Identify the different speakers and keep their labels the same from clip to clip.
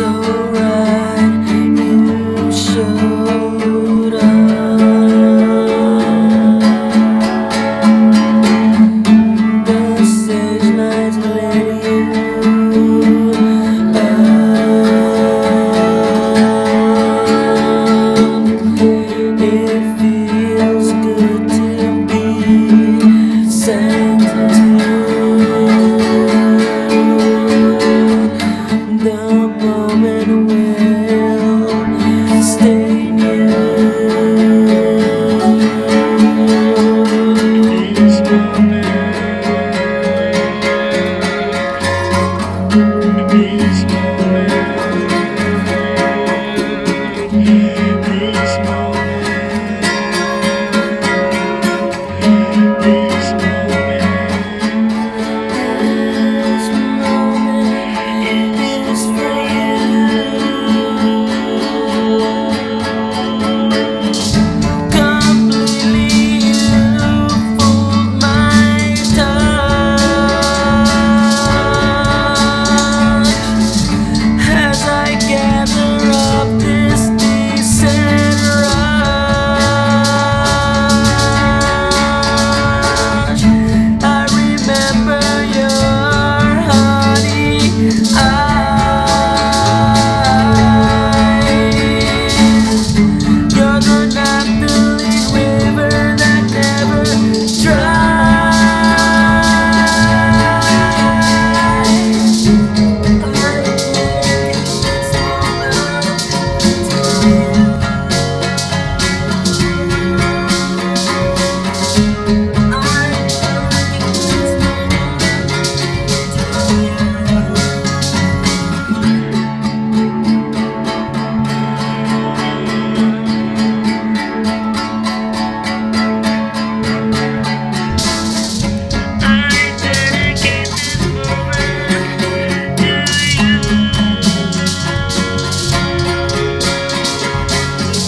Speaker 1: so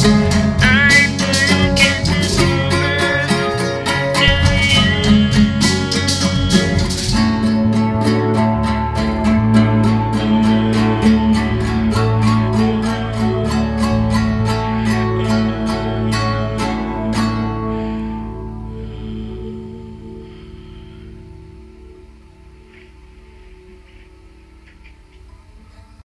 Speaker 1: Christ.